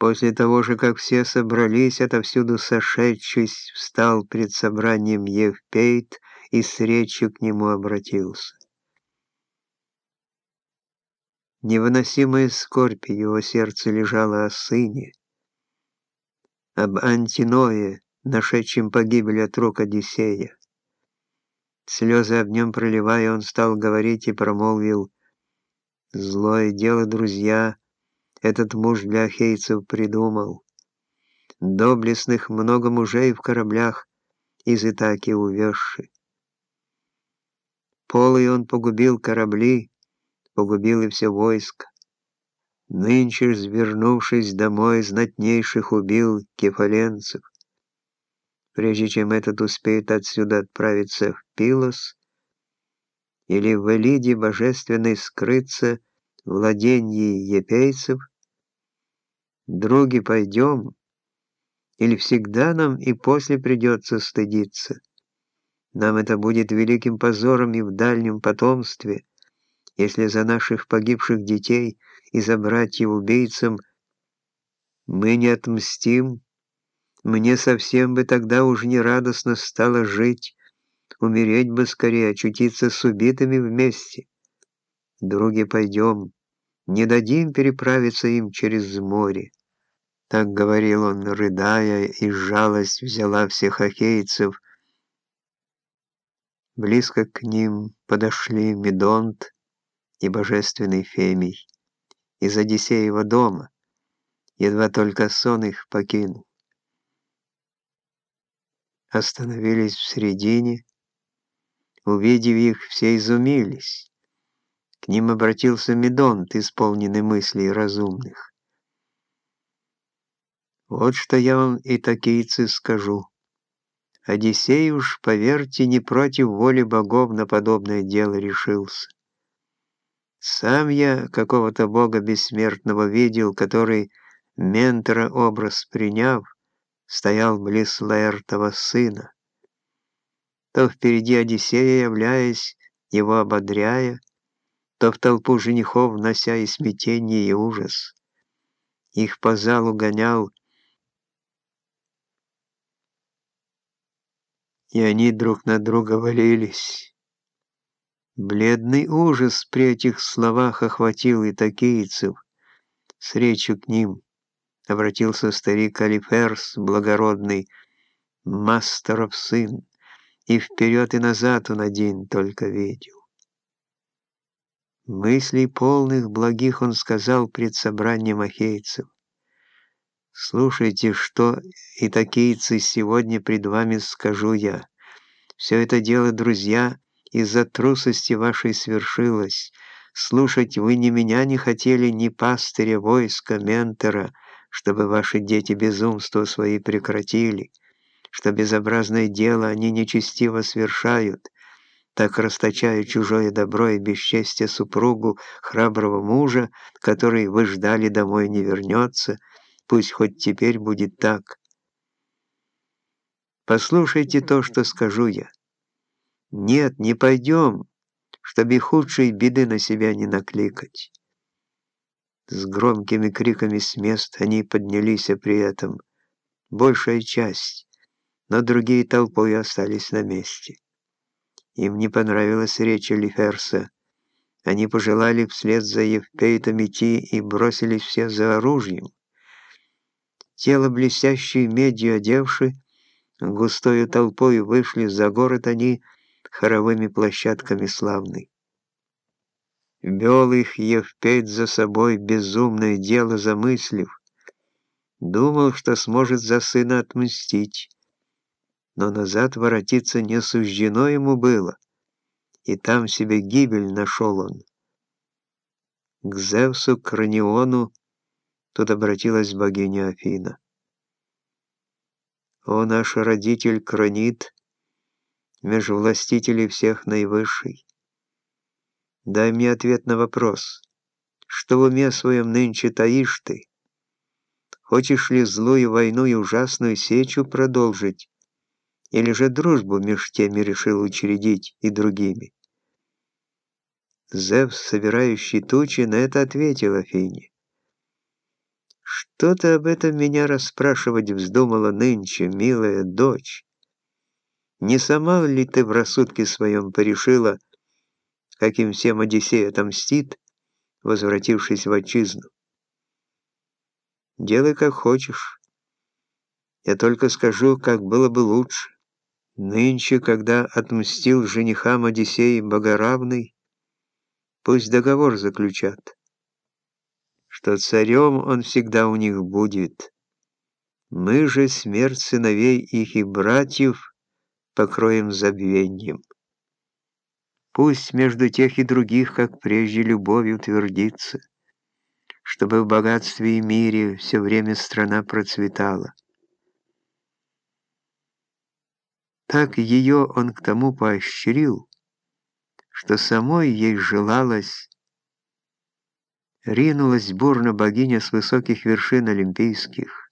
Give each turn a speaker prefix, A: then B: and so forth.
A: После того же, как все собрались, отовсюду сошедшись, встал перед собранием Евпейт и с речью к нему обратился. Невыносимая скорбь его сердце лежала о сыне, об Антиное, нашедшем погибель от рук Одиссея. Слезы об нем проливая, он стал говорить и промолвил, «Злое дело, друзья, этот муж для ахейцев придумал. Доблестных много мужей в кораблях из Итаки увезши. Полый он погубил корабли, погубил и все войско. Нынче ж, вернувшись домой, знатнейших убил кефаленцев. Прежде чем этот успеет отсюда отправиться в Пилос или в Элиде божественной скрыться владении епейцев, други, пойдем, или всегда нам и после придется стыдиться. Нам это будет великим позором и в дальнем потомстве, если за наших погибших детей и за братьев-убийцам мы не отмстим, мне совсем бы тогда уж не радостно стало жить, умереть бы скорее, очутиться с убитыми вместе. Други, пойдем, не дадим переправиться им через море. Так говорил он, рыдая, и жалость взяла всех ахейцев. Близко к ним подошли Медонт и божественный Фемий из Одиссеева дома, едва только сон их покинул. Остановились в середине, увидев их, все изумились. К ним обратился Медонт, исполненный мыслей разумных. Вот что я вам и такийцы скажу. Одиссей уж, поверьте, не против воли богов на подобное дело решился. Сам я какого-то бога бессмертного видел, который, ментора образ приняв, стоял близ Лаэртова сына. То впереди Одиссея являясь, его ободряя, то в толпу женихов нося и смятение, и ужас. Их по залу гонял, и они друг на друга валились. Бледный ужас при этих словах охватил и такийцев. С речью к ним обратился старик Алиферс, благородный, мастеров сын, и вперед и назад он один только видел. Мыслей полных благих он сказал пред собранием ахейцев. «Слушайте, что и такийцы сегодня пред вами скажу я. Все это дело, друзья, — из-за трусости вашей свершилось. Слушать вы ни меня не хотели, ни пастыря, войска, ментора, чтобы ваши дети безумство свои прекратили, что безобразное дело они нечестиво совершают, так расточая чужое добро и бесчестие супругу храброго мужа, который вы ждали домой не вернется, пусть хоть теперь будет так. Послушайте то, что скажу я. Нет, не пойдем, чтобы худшей беды на себя не накликать. С громкими криками с мест они поднялись а при этом. Большая часть, но другие толпой остались на месте. Им не понравилась речь Элиферса. Они пожелали вслед за Евпейтом идти и бросились все за оружием. Тело блестящей медью одевши, густою толпой вышли за город они, хоровыми площадками славный. Вел их Евпеть за собой, безумное дело замыслив, думал, что сможет за сына отмстить, но назад воротиться не суждено ему было, и там себе гибель нашел он. К Зевсу, Краниону, тут обратилась богиня Афина. «О, наш родитель Кранит, между властителей всех наивысший. Дай мне ответ на вопрос, что в уме своем нынче таишь ты? Хочешь ли злую войну и ужасную сечу продолжить, или же дружбу меж теми решил учредить и другими? Зевс, собирающий тучи, на это ответил Афине. Что ты об этом меня расспрашивать вздумала нынче, милая дочь? Не сама ли ты в рассудке своем порешила, каким всем Одиссей отомстит, возвратившись в отчизну? Делай как хочешь. Я только скажу, как было бы лучше. Нынче, когда отмстил женихам Одиссей Богоравный, пусть договор заключат, что царем он всегда у них будет. Мы же смерть сыновей их и братьев покроем забвеньем. Пусть между тех и других, как прежде, любовью утвердится, чтобы в богатстве и мире все время страна процветала. Так ее он к тому поощрил, что самой ей желалось, ринулась бурно богиня с высоких вершин олимпийских,